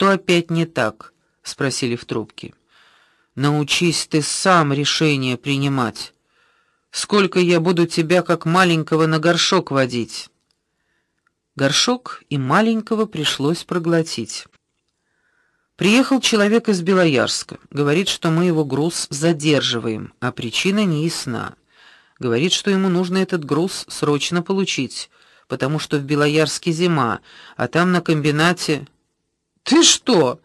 Что опять не так? спросили в трубке. Научись ты сам решение принимать. Сколько я буду тебя как маленького на горшок водить? Горшок и маленького пришлось проглотить. Приехал человек из Белоярска, говорит, что мы его груз задерживаем, а причина не ясна. Говорит, что ему нужно этот груз срочно получить, потому что в Белоярске зима, а там на комбинате Ты что?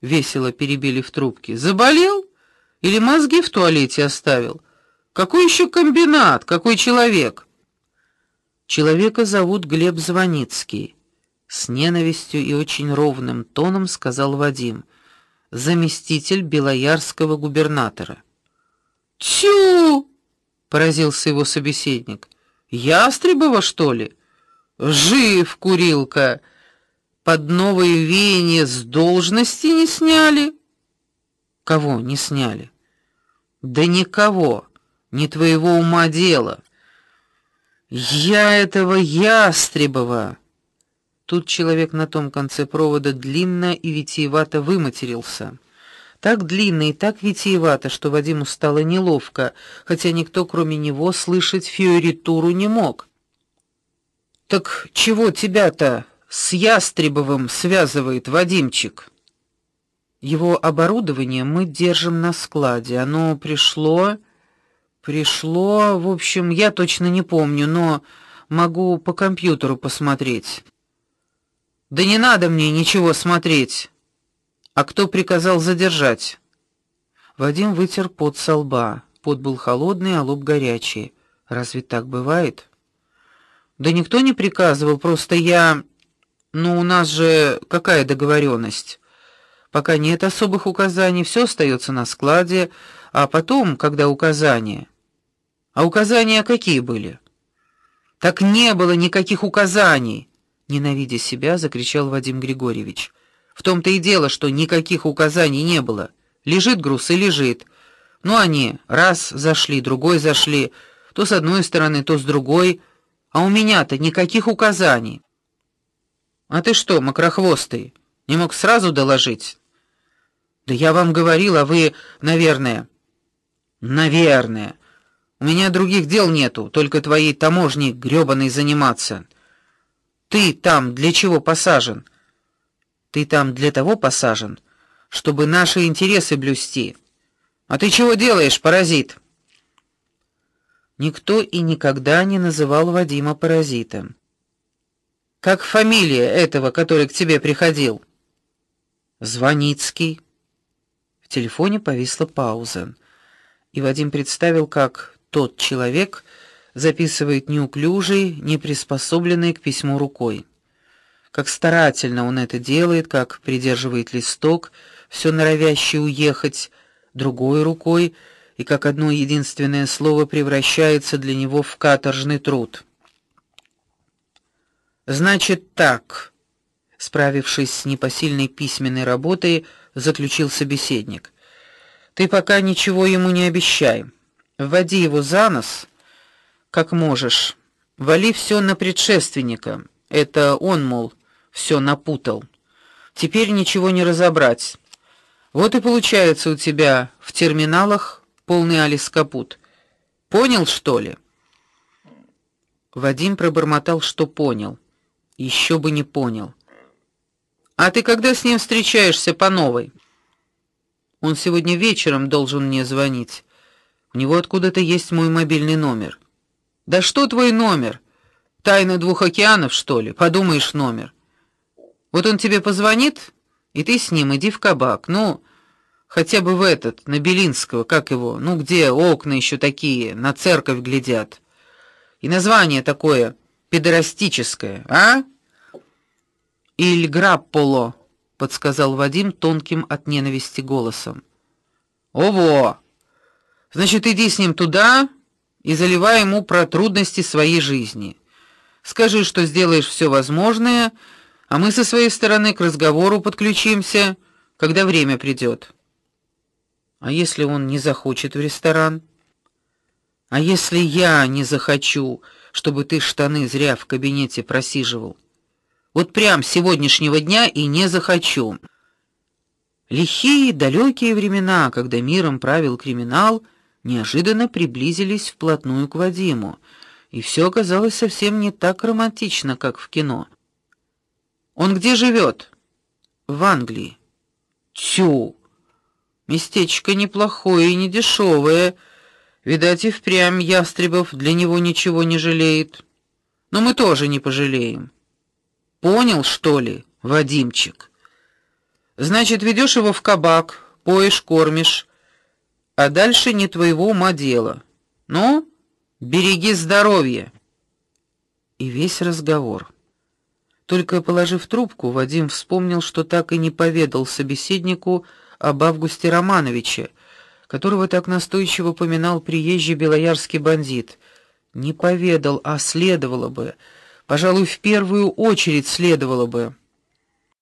весело перебили в трубке. Заболел или мозги в туалете оставил? Какой еще комбинат, какой человек? Человека зовут Глеб Звоницкий. С ненавистью и очень ровным тоном сказал Вадим, заместитель Белоярского губернатора. Тю! поразился его собеседник. Ястребова, что ли? Жив, курилка. Под новое веяние с должности не сняли? Кого не сняли? Да никого. Не твоего ума дело. Я этого Ястребова. Тут человек на том конце провода длинно и витиевато выматерился. Так длинно и так витиевато, что Вадиму стало неловко, хотя никто, кроме него, слышать фиоритуру не мог. Так чего тебя-то с Ястребовым связывает, Вадимчик? Его оборудование мы держим на складе. Оно пришло пришло, в общем, я точно не помню, но могу по компьютеру посмотреть. Да не надо мне ничего смотреть. А кто приказал задержать? Вадим вытер пот со лба. Пот был холодный, а лоб горячий. Разве так бывает? Да никто не приказывал, просто я Ну у нас же какая договоренность? Пока нет особых указаний, все остается на складе, а потом, когда указания а указания какие были? Так не было никаких указаний, ненавидя себя, закричал Вадим Григорьевич. В том-то и дело, что никаких указаний не было. Лежит груз и лежит. Ну они раз зашли, другой зашли, то с одной стороны, то с другой, а у меня-то никаких указаний. А ты что, мокрохвостый, не мог сразу доложить? Да я вам говорил, а вы, наверное, наверное у меня других дел нету, только твоей таможней грёбаной заниматься. Ты там для чего посажен? Ты там для того посажен, чтобы наши интересы блюсти. А ты чего делаешь, паразит? Никто и никогда не называл Вадима паразитом. Как фамилия этого, который к тебе приходил? Звоницкий. В телефоне повисла пауза, и Вадим представил, как тот человек записывает неуклюжей, неприспособленной к письму рукой. Как старательно он это делает, как придерживает листок, все норовящий уехать другой рукой, и как одно единственное слово превращается для него в каторжный труд. Значит так, справившись с непосильной письменной работой, заключил собеседник. Ты пока ничего ему не обещай. Вводи его за нос, как можешь. Вали все на предшественника. Это он, мол, все напутал. Теперь ничего не разобрать. Вот и получается у тебя в терминалах полный Алис капут. Понял, что ли? Вадим пробормотал, что понял. Еще бы не понял. А ты когда с ним встречаешься по новой? Он сегодня вечером должен мне звонить. У него откуда-то есть мой мобильный номер. Да что твой номер? Тайна двух океанов, что ли? Подумаешь, номер. Вот он тебе позвонит, и ты с ним иди в кабак. Ну, хотя бы в этот, на Белинского, как его? Ну, где окна еще такие, на церковь глядят. И название такое педерастическое, а? Иль Грапполо, подсказал Вадим тонким от ненависти голосом. Ого! Значит, иди с ним туда и заливай ему про трудности своей жизни. Скажи, что сделаешь все возможное, а мы со своей стороны к разговору подключимся, когда время придет. А если он не захочет в ресторан? А если я не захочу, чтобы ты штаны зря в кабинете просиживал? Вот прям сегодняшнего дня и не захочу. Лихие далекие времена, когда миром правил криминал, неожиданно приблизились вплотную к Вадиму, и все оказалось совсем не так романтично, как в кино. Он где живет? В Англии. Тю. Местечко неплохое и не дешевое. Видать, и впрямь Ястребов для него ничего не жалеет. Но мы тоже не пожалеем. Понял, что ли, Вадимчик? Значит, ведешь его в кабак, поешь, кормишь, а дальше не твоего ума дело. Ну, береги здоровье. И весь разговор. Только положив трубку, Вадим вспомнил, что так и не поведал собеседнику об Августе Романовиче, которого так настойчиво поминал приезжий белоярский бандит. Не поведал, а следовало бы. Пожалуй, в первую очередь следовало бы.